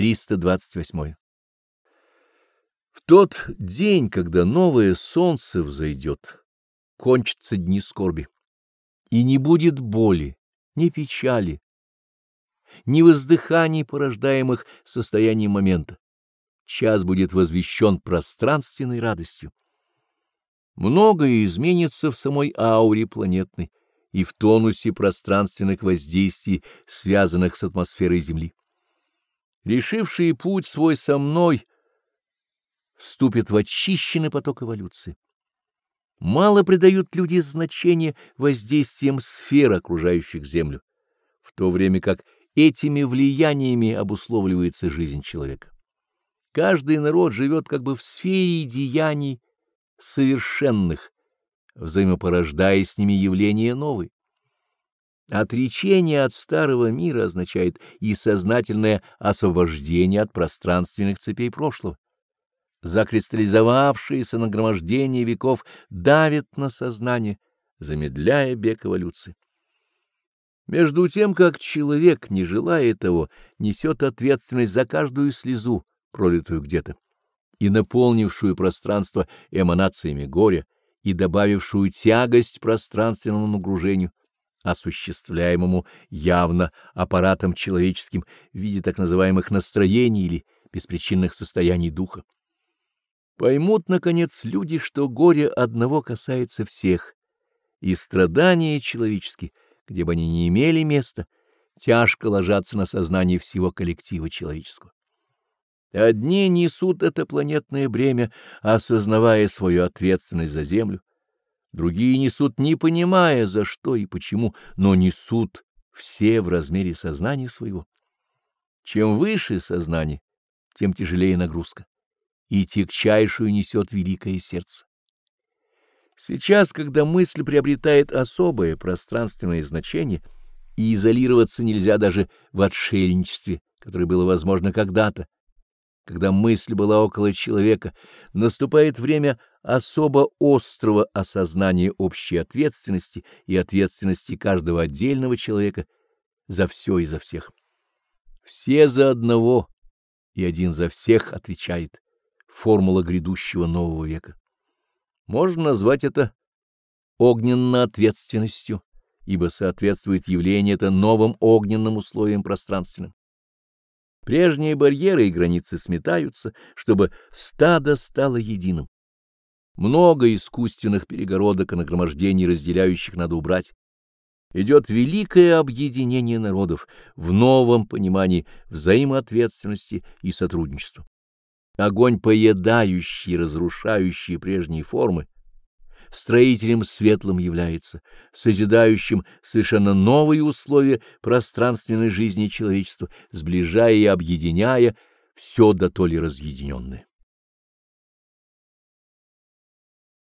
328. В тот день, когда новое солнце взойдет, кончатся дни скорби, и не будет боли, ни печали, ни воздыханий, порождаемых состоянием момента. Час будет возвещен пространственной радостью. Многое изменится в самой ауре планетной и в тонусе пространственных воздействий, связанных с атмосферой Земли. Решившие путь свой со мной вступят в очищенный поток эволюции. Мало придают люди значения воздействием сфер, окружающих Землю, в то время как этими влияниями обусловливается жизнь человека. Каждый народ живет как бы в сфере деяний совершенных, взаимопорождая с ними явления новые. Отречение от старого мира означает и сознательное освобождение от пространственных цепей прошлого. Закристаллизовавшиеся нагромождение веков давит на сознание, замедляя бег эволюции. Между тем, как человек, не желая того, несет ответственность за каждую слезу, пролитую где-то, и наполнившую пространство эманациями горя, и добавившую тягость пространственному нагружению, осуществляемому явно аппаратом человеческим в виде так называемых настроений или беспричинных состояний духа. Поймут, наконец, люди, что горе одного касается всех, и страдания человеческие, где бы они ни имели места, тяжко ложатся на сознание всего коллектива человеческого. Одни несут это планетное бремя, осознавая свою ответственность за Землю, другие несут, не понимая, за что и почему, но несут все в размере сознания своего. Чем выше сознание, тем тяжелее нагрузка, и тягчайшую несет великое сердце. Сейчас, когда мысль приобретает особое пространственное значение, и изолироваться нельзя даже в отшельничестве, которое было возможно когда-то, когда мысль была около человека, наступает время особо острого осознания общей ответственности и ответственности каждого отдельного человека за все и за всех. Все за одного и один за всех отвечает формула грядущего нового века. Можно назвать это огненной ответственностью, ибо соответствует явление это новым огненным условиям пространственным. Прежние барьеры и границы сметаются, чтобы стадо стало единым. Много искусственных перегородок и нагромождений, разделяющих, надо убрать. Идет великое объединение народов в новом понимании взаимоответственности и сотрудничества. Огонь, поедающий и разрушающий прежние формы, строителем светлым является, созидающим совершенно новые условия пространственной жизни человечества, сближая и объединяя все до то ли разъединенное.